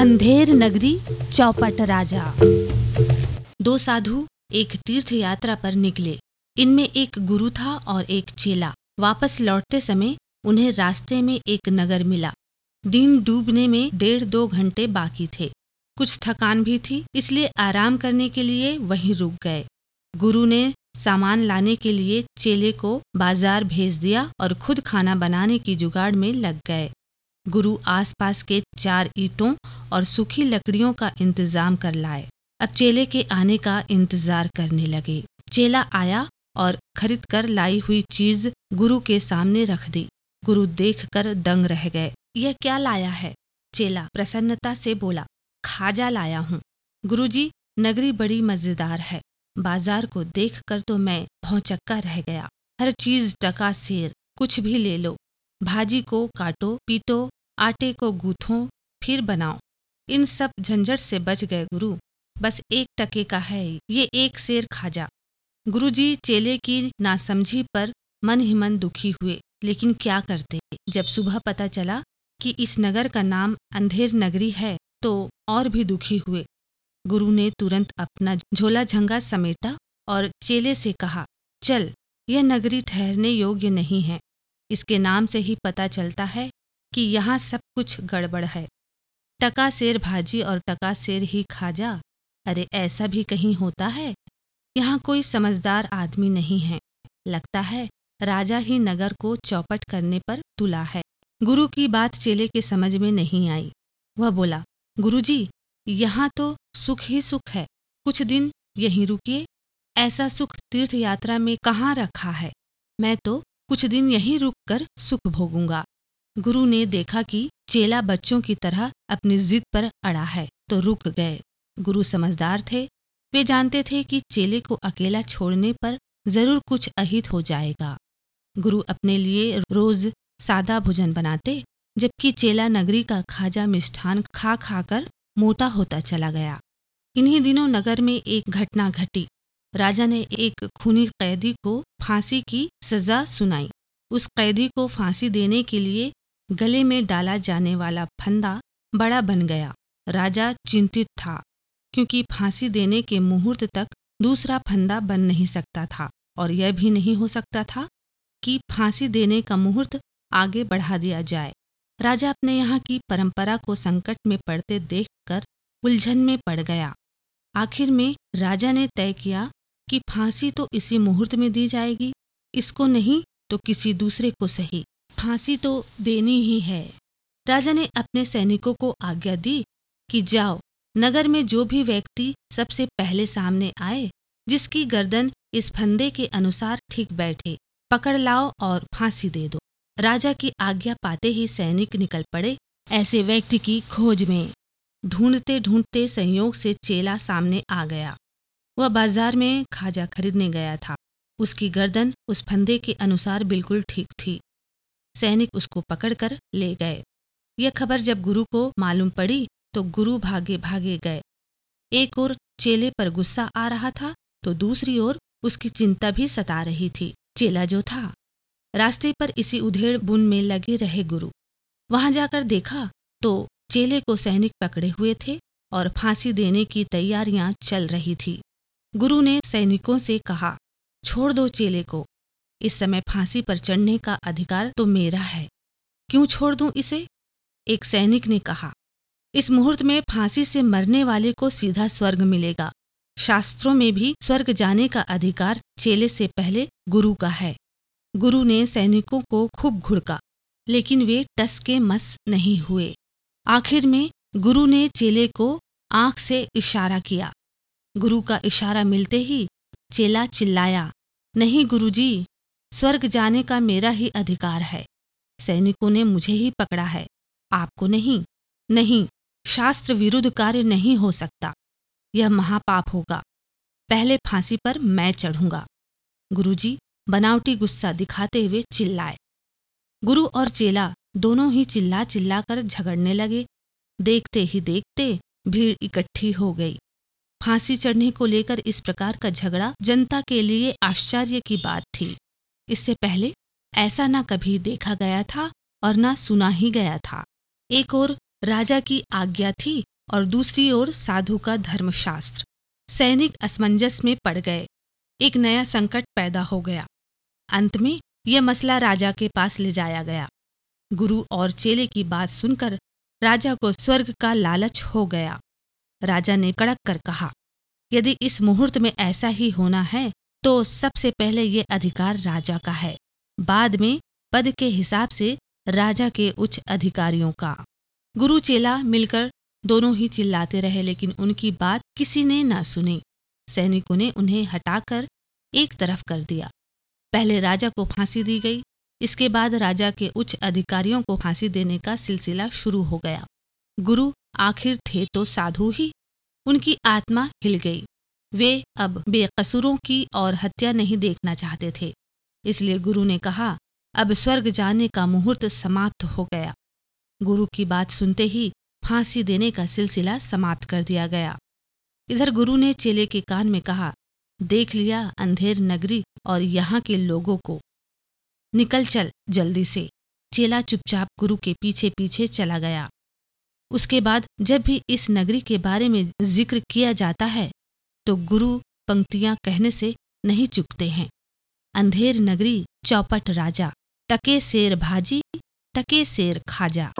अंधेर नगरी, चौपट राजा। दो साधु एक तीर्थ यात्रा पर निकले। इनमें एक गुरु था और एक चेला। वापस लौटते समय उन्हें रास्ते में एक नगर मिला। दिन डूबने में डेढ़ दो घंटे बाकी थे। कुछ थकान भी थी, इसलिए आराम करने के लिए वहीं रुक गए। गुरु ने सामान लाने के लिए चेले को बाज़ार भेज दिया और खुद खाना बनाने की जुगाड़ में लग गए। गुरु आसपास के चार ईंटों और सूखी लकड़ियों का इंतज़ाम कर लाए। अब चेले के आने का इंतज़ार करने लगे। चेला आया और खरीद कर लाई हुई चीज़ गुरु के सामने रख दी। गुरु देख कर दंग रह गए। यह क्या लाया है? चेला प्रसन्नता से बोला, खाजा लाया हूँ। गुरुजी, नगरी बड़ी मज़ेदार है। बाज़ार को देखकर तो मैं भौचक्का रह गया। हर चीज़ टका सेर, कुछ भी ले लो। भाजी को काटो, पीटो, आटे को गूथो, फिर बनाओ। इन सब झंझट से बच गए गुरु। बस एक टके का है, ये एक शेर खाजा। गुरुजी चेले की नासमझी पर मन ही मन दुखी हुए, लेकिन क्या करते? जब सुबह पता चला कि इस नगर का नाम अंधेर नगरी है तो और भी दुखी हुए। गुरु ने तुरंत अपना झोला झंगा समेटा और चेले से कहा, चल, यह नगरी ठहरने योग्य नहीं है। इसके नाम से ही पता चलता है कि यहाँ सब कुछ गड़बड़ है। टका शेर भाजी और टका शेर ही खा जा। अरे ऐसा भी कहीं होता है? यहाँ कोई समझदार आदमी नहीं है। लगता है राजा ही नगर को चौपट करने पर तुला है। गुरु की बात चेले के समझ में नहीं आई। वह बोला, गुरुजी, यहाँ तो सुख ही सुख है। कुछ दिन यहीं रुकिए। ऐसा सुख तीर्थ यात्रा में कहाँ रखा है? मैं तो कुछ दिन यहीं रुककर सुख भोगूँगा। गुरु ने देखा कि चेला बच्चों की तरह अपनी जिद पर अड़ा है तो रुक गए। गुरु समझदार थे। वे जानते थे कि चेले को अकेला छोड़ने पर ज़रूर कुछ अहित हो जाएगा। गुरु अपने लिए रोज सादा भोजन बनाते, जबकि चेला नगरी का खाजा मिष्ठान खा खाकर मोटा होता चला गया। इन्हीं दिनों नगर में एक घटना घटी। राजा ने एक खूनी कैदी को फांसी की सजा सुनाई। उस कैदी को फांसी देने के लिए गले में डाला जाने वाला फंदा बड़ा बन गया। राजा चिंतित था, क्योंकि फांसी देने के मुहूर्त तक दूसरा फंदा बन नहीं सकता था। और यह भी नहीं हो सकता था कि फांसी देने का मुहूर्त आगे बढ़ा दिया जाए। राजा अपने यहाँ की परंपरा को संकट में पड़ते देखकर उलझन में पड़ गया। आखिर में राजा ने तय किया कि फांसी तो इसी मुहूर्त में दी जाएगी, इसको नहीं तो किसी दूसरे को सही। फांसी तो देनी ही है। राजा ने अपने सैनिकों को आज्ञा दी कि जाओ, नगर में जो भी व्यक्ति सबसे पहले सामने आए, जिसकी गर्दन इस फंदे के अनुसार ठीक बैठे, पकड़ लाओ और फांसी दे दो। राजा की आज्ञा पाते ही सैनिक निकल पड़े ऐसे व्यक्ति की खोज में। ढूंढते ढूंढते संयोग से चेला सामने आ गया। वह बाज़ार में खाजा खरीदने गया था। उसकी गर्दन उस फंदे के अनुसार बिल्कुल ठीक थी। सैनिक उसको पकड़कर ले गए। यह खबर जब गुरु को मालूम पड़ी तो गुरु भागे भागे गए। एक ओर चेले पर गुस्सा आ रहा था तो दूसरी ओर उसकी चिंता भी सता रही थी। चेला जो था। रास्ते पर इसी उधेड़ बुन में लगे रहे गुरु। वहाँ जाकर देखा तो चेले को सैनिक पकड़े हुए थे और फांसी देने की तैयारियाँ चल रही थी। गुरु ने सैनिकों से कहा, छोड़ दो चेले को। इस समय फांसी पर चढ़ने का अधिकार तो मेरा है। क्यों छोड़ दूँ इसे? एक सैनिक ने कहा, इस मुहूर्त में फांसी से मरने वाले को सीधा स्वर्ग मिलेगा। शास्त्रों में भी स्वर्ग जाने का अधिकार चेले से पहले गुरु का है। गुरु ने सैनिकों को खूब घुड़का, लेकिन वे टस के मस नहीं हुए। आखिर में गुरु ने चेले को आँख से इशारा किया। गुरु का इशारा मिलते ही चेला चिल्लाया, नहीं गुरुजी स्वर्ग जाने का मेरा ही अधिकार है। सैनिकों ने मुझे ही पकड़ा है। आपको नहीं नहीं, शास्त्र विरुद्ध कार्य नहीं हो सकता। यह महापाप होगा। पहले फांसी पर मैं चढ़ूँगा। गुरुजी, बनावटी गुस्सा दिखाते हुए चिल्लाए। गुरु और चेला दोनों ही चिल्ला चिल्ला कर झगड़ने लगे। देखते ही देखते भीड़ इकट्ठी हो गई। फांसी चढ़ने को लेकर इस प्रकार का झगड़ा जनता के लिए आश्चर्य की बात थी। इससे पहले ऐसा न कभी देखा गया था और न सुना ही गया था। एक ओर राजा की आज्ञा थी और दूसरी ओर साधु का धर्मशास्त्र। सैनिक असमंजस में पड़ गए। एक नया संकट पैदा हो गया। अंत में यह मसला राजा के पास ले जाया गया। गुरु और चेले की बात सुनकर राजा को स्वर्ग का लालच हो गया। राजा ने कड़क कर कहा, यदि इस मुहूर्त में ऐसा ही होना है तो सबसे पहले ये अधिकार राजा का है। बाद में पद के हिसाब से राजा के उच्च अधिकारियों का। गुरु चेला मिलकर दोनों ही चिल्लाते रहे, लेकिन उनकी बात किसी ने ना सुनी। सैनिकों ने उन्हें हटाकर एक तरफ़ कर दिया। पहले राजा को फांसी दी गई। इसके बाद राजा के उच्च अधिकारियों को फांसी देने का सिलसिला शुरू हो गया। गुरु आखिर थे तो साधु ही। उनकी आत्मा हिल गई। वे अब बेकसूरों की और हत्या नहीं देखना चाहते थे। इसलिए गुरु ने कहा, अब स्वर्ग जाने का मुहूर्त समाप्त हो गया। गुरु की बात सुनते ही फांसी देने का सिलसिला समाप्त कर दिया गया। इधर गुरु ने चेले के कान में कहा, देख लिया अंधेर नगरी और यहाँ के लोगों को। निकल चल जल्दी से। चेला चुपचाप गुरु के पीछे पीछे चला गया। उसके बाद जब भी इस नगरी के बारे में ज़िक्र किया जाता है तो गुरु पंक्तियाँ कहने से नहीं चुकते हैं। अंधेर नगरी चौपट राजा, टके शेर भाजी, टके शेर खाजा।